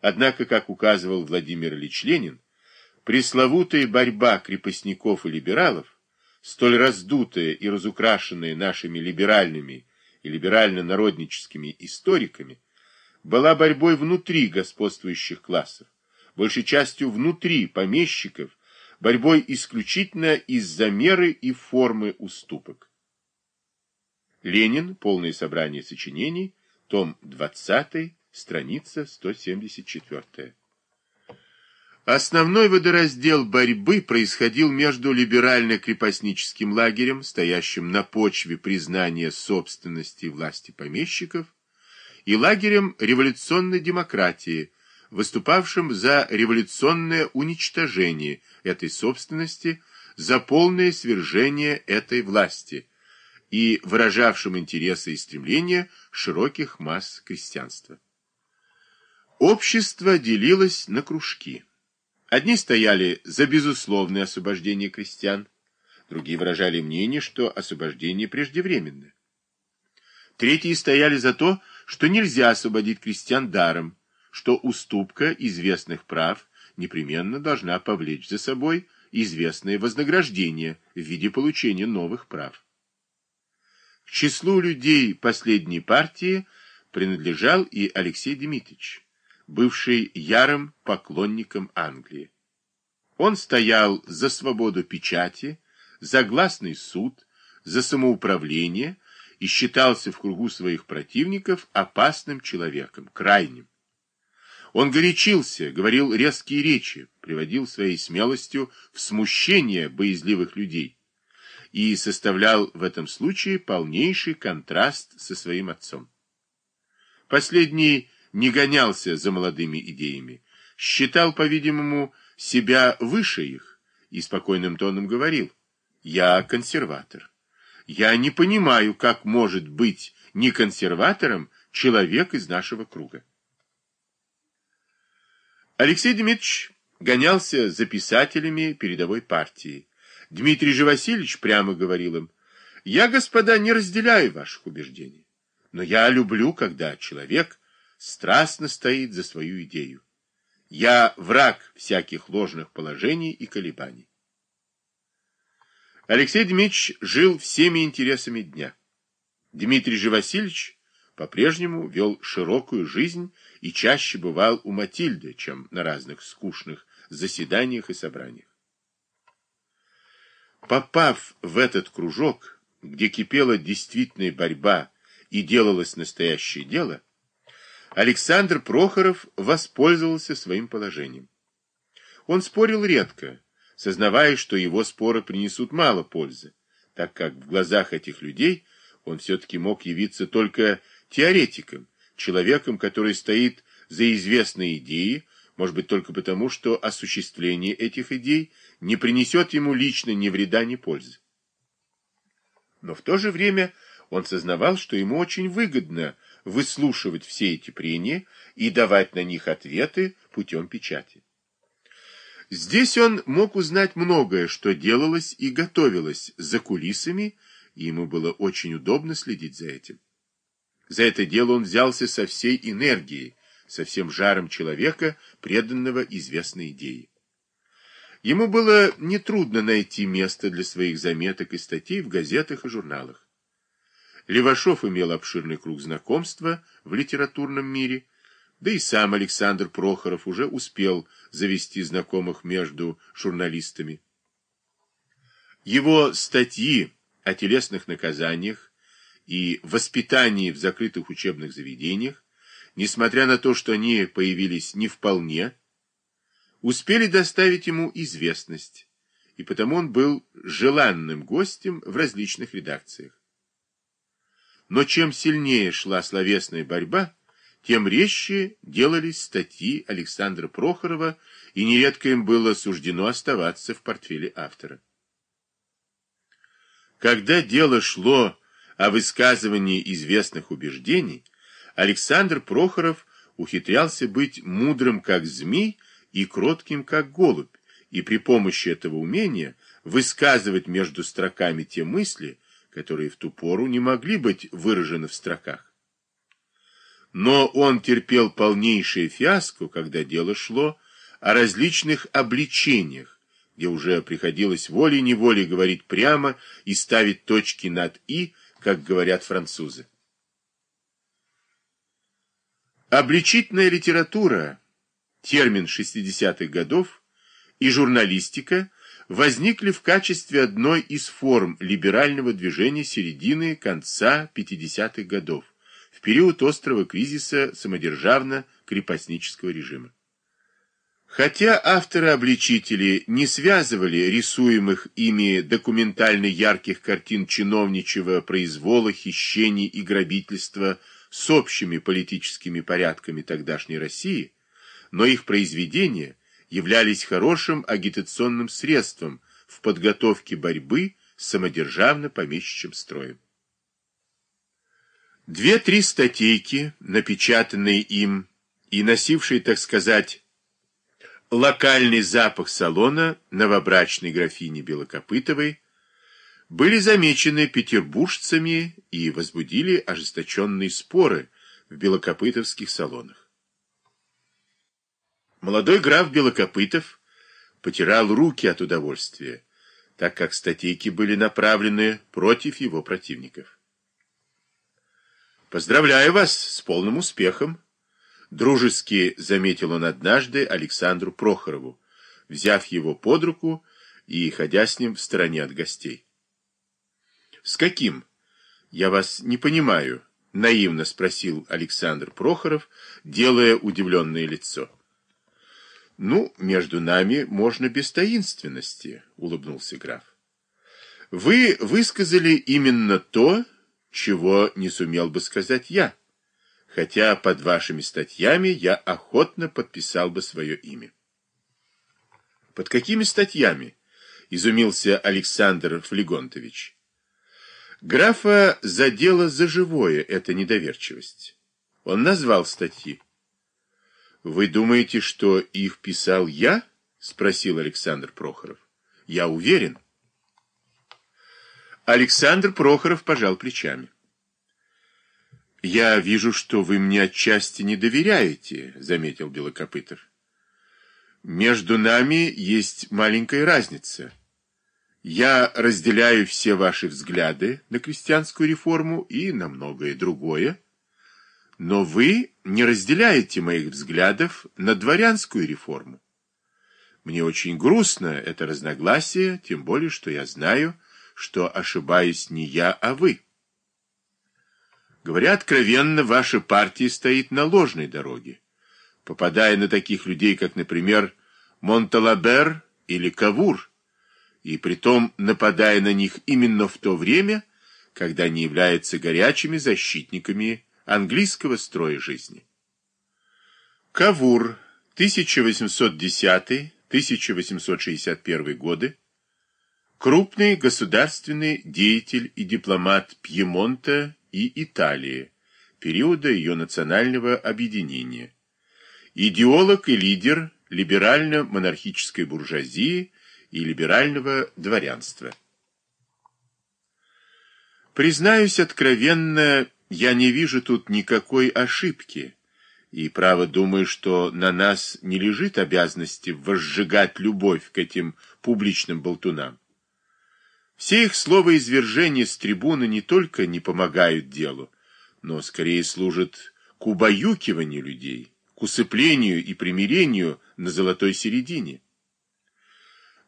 Однако, как указывал Владимир Ильич Ленин, пресловутая борьба крепостников и либералов, столь раздутая и разукрашенная нашими либеральными и либерально-народническими историками, была борьбой внутри господствующих классов, большей частью внутри помещиков, борьбой исключительно из-за меры и формы уступок. Ленин. Полное собрание сочинений. Том 20. Страница 174. Основной водораздел борьбы происходил между либерально-крепостническим лагерем, стоящим на почве признания собственности власти помещиков, и лагерем революционной демократии, выступавшим за революционное уничтожение этой собственности, за полное свержение этой власти и выражавшим интересы и стремления широких масс крестьянства. Общество делилось на кружки. Одни стояли за безусловное освобождение крестьян, другие выражали мнение, что освобождение преждевременное. Третьи стояли за то, что нельзя освободить крестьян даром, что уступка известных прав непременно должна повлечь за собой известное вознаграждение в виде получения новых прав. К числу людей последней партии принадлежал и Алексей Дмитриевич, бывший ярым поклонником Англии. Он стоял за свободу печати, за гласный суд, за самоуправление и считался в кругу своих противников опасным человеком, крайним. Он горячился, говорил резкие речи, приводил своей смелостью в смущение боязливых людей и составлял в этом случае полнейший контраст со своим отцом. Последний не гонялся за молодыми идеями, считал, по-видимому, себя выше их и спокойным тоном говорил «Я консерватор. Я не понимаю, как может быть не консерватором человек из нашего круга». Алексей Дмитриевич гонялся за писателями передовой партии. Дмитрий же Васильевич прямо говорил им, «Я, господа, не разделяю ваших убеждений, но я люблю, когда человек страстно стоит за свою идею. Я враг всяких ложных положений и колебаний». Алексей Дмитриевич жил всеми интересами дня. Дмитрий же Васильевич по-прежнему вел широкую жизнь и чаще бывал у Матильды, чем на разных скучных заседаниях и собраниях. Попав в этот кружок, где кипела действительная борьба и делалось настоящее дело, Александр Прохоров воспользовался своим положением. Он спорил редко, сознавая, что его споры принесут мало пользы, так как в глазах этих людей он все-таки мог явиться только теоретиком, человеком, который стоит за известные идеи, может быть только потому, что осуществление этих идей не принесет ему лично ни вреда, ни пользы. Но в то же время он сознавал, что ему очень выгодно выслушивать все эти прения и давать на них ответы путем печати. Здесь он мог узнать многое, что делалось и готовилось за кулисами, и ему было очень удобно следить за этим. За это дело он взялся со всей энергией, со всем жаром человека, преданного известной идее. Ему было нетрудно найти место для своих заметок и статей в газетах и журналах. Левашов имел обширный круг знакомства в литературном мире, да и сам Александр Прохоров уже успел завести знакомых между журналистами. Его статьи о телесных наказаниях и воспитании в закрытых учебных заведениях, несмотря на то, что они появились не вполне, успели доставить ему известность, и потому он был желанным гостем в различных редакциях. Но чем сильнее шла словесная борьба, тем резче делались статьи Александра Прохорова, и нередко им было суждено оставаться в портфеле автора. Когда дело шло о высказывании известных убеждений, Александр Прохоров ухитрялся быть мудрым как змей и кротким как голубь, и при помощи этого умения высказывать между строками те мысли, которые в ту пору не могли быть выражены в строках. но он терпел полнейшее фиаско, когда дело шло о различных обличениях, где уже приходилось волей-неволей говорить прямо и ставить точки над «и», как говорят французы. Обличительная литература, термин 60-х годов, и журналистика возникли в качестве одной из форм либерального движения середины конца 50-х годов, в период острого кризиса самодержавно-крепостнического режима. Хотя авторы-обличители не связывали рисуемых ими документально ярких картин чиновничьего произвола, хищений и грабительства с общими политическими порядками тогдашней России, но их произведения являлись хорошим агитационным средством в подготовке борьбы с самодержавно-помещичьим строем. Две-три статейки, напечатанные им и носившие, так сказать, локальный запах салона новобрачной графини Белокопытовой, были замечены петербуржцами и возбудили ожесточенные споры в белокопытовских салонах. Молодой граф Белокопытов потирал руки от удовольствия, так как статейки были направлены против его противников. «Поздравляю вас с полным успехом!» Дружески заметил он однажды Александру Прохорову, взяв его под руку и ходя с ним в стороне от гостей. «С каким? Я вас не понимаю», — наивно спросил Александр Прохоров, делая удивленное лицо. «Ну, между нами можно без таинственности», — улыбнулся граф. «Вы высказали именно то, чего не сумел бы сказать я» хотя под вашими статьями я охотно подписал бы свое имя. Под какими статьями? Изумился Александр Флегонтович. Графа задела за живое эта недоверчивость. Он назвал статьи. Вы думаете, что их писал я? Спросил Александр Прохоров. Я уверен. Александр Прохоров пожал плечами. «Я вижу, что вы мне отчасти не доверяете», — заметил Белокопытов. «Между нами есть маленькая разница. Я разделяю все ваши взгляды на крестьянскую реформу и на многое другое, но вы не разделяете моих взглядов на дворянскую реформу. Мне очень грустно это разногласие, тем более, что я знаю, что ошибаюсь не я, а вы». Говоря откровенно, ваша партия стоит на ложной дороге, попадая на таких людей, как, например, Монталабер или Кавур, и притом нападая на них именно в то время, когда они являются горячими защитниками английского строя жизни. Кавур, 1810-1861 годы, крупный государственный деятель и дипломат Пьемонта и Италии, периода ее национального объединения. Идеолог и лидер либерально-монархической буржуазии и либерального дворянства. Признаюсь откровенно, я не вижу тут никакой ошибки, и право думаю, что на нас не лежит обязанности возжигать любовь к этим публичным болтунам. Все их словоизвержения с трибуны не только не помогают делу, но скорее служат к убаюкиванию людей, к усыплению и примирению на золотой середине.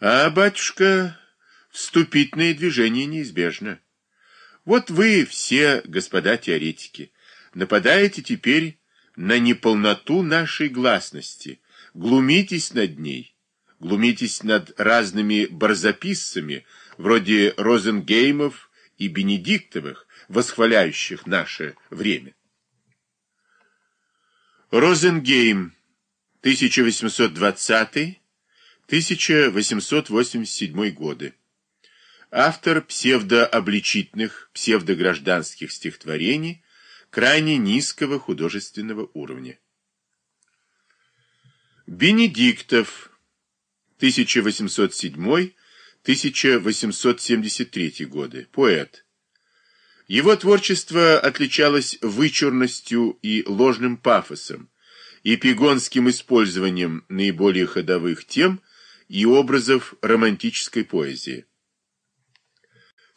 А, батюшка, вступительное движение неизбежно. Вот вы все, господа теоретики, нападаете теперь на неполноту нашей гласности, глумитесь над ней, глумитесь над разными барзаписцами, вроде Розенгеймов и Бенедиктовых, восхваляющих наше время. Розенгейм, 1820-1887 годы. Автор псевдообличительных, псевдогражданских стихотворений крайне низкого художественного уровня. Бенедиктов, 1807 1873 годы. Поэт. Его творчество отличалось вычурностью и ложным пафосом, эпигонским использованием наиболее ходовых тем и образов романтической поэзии.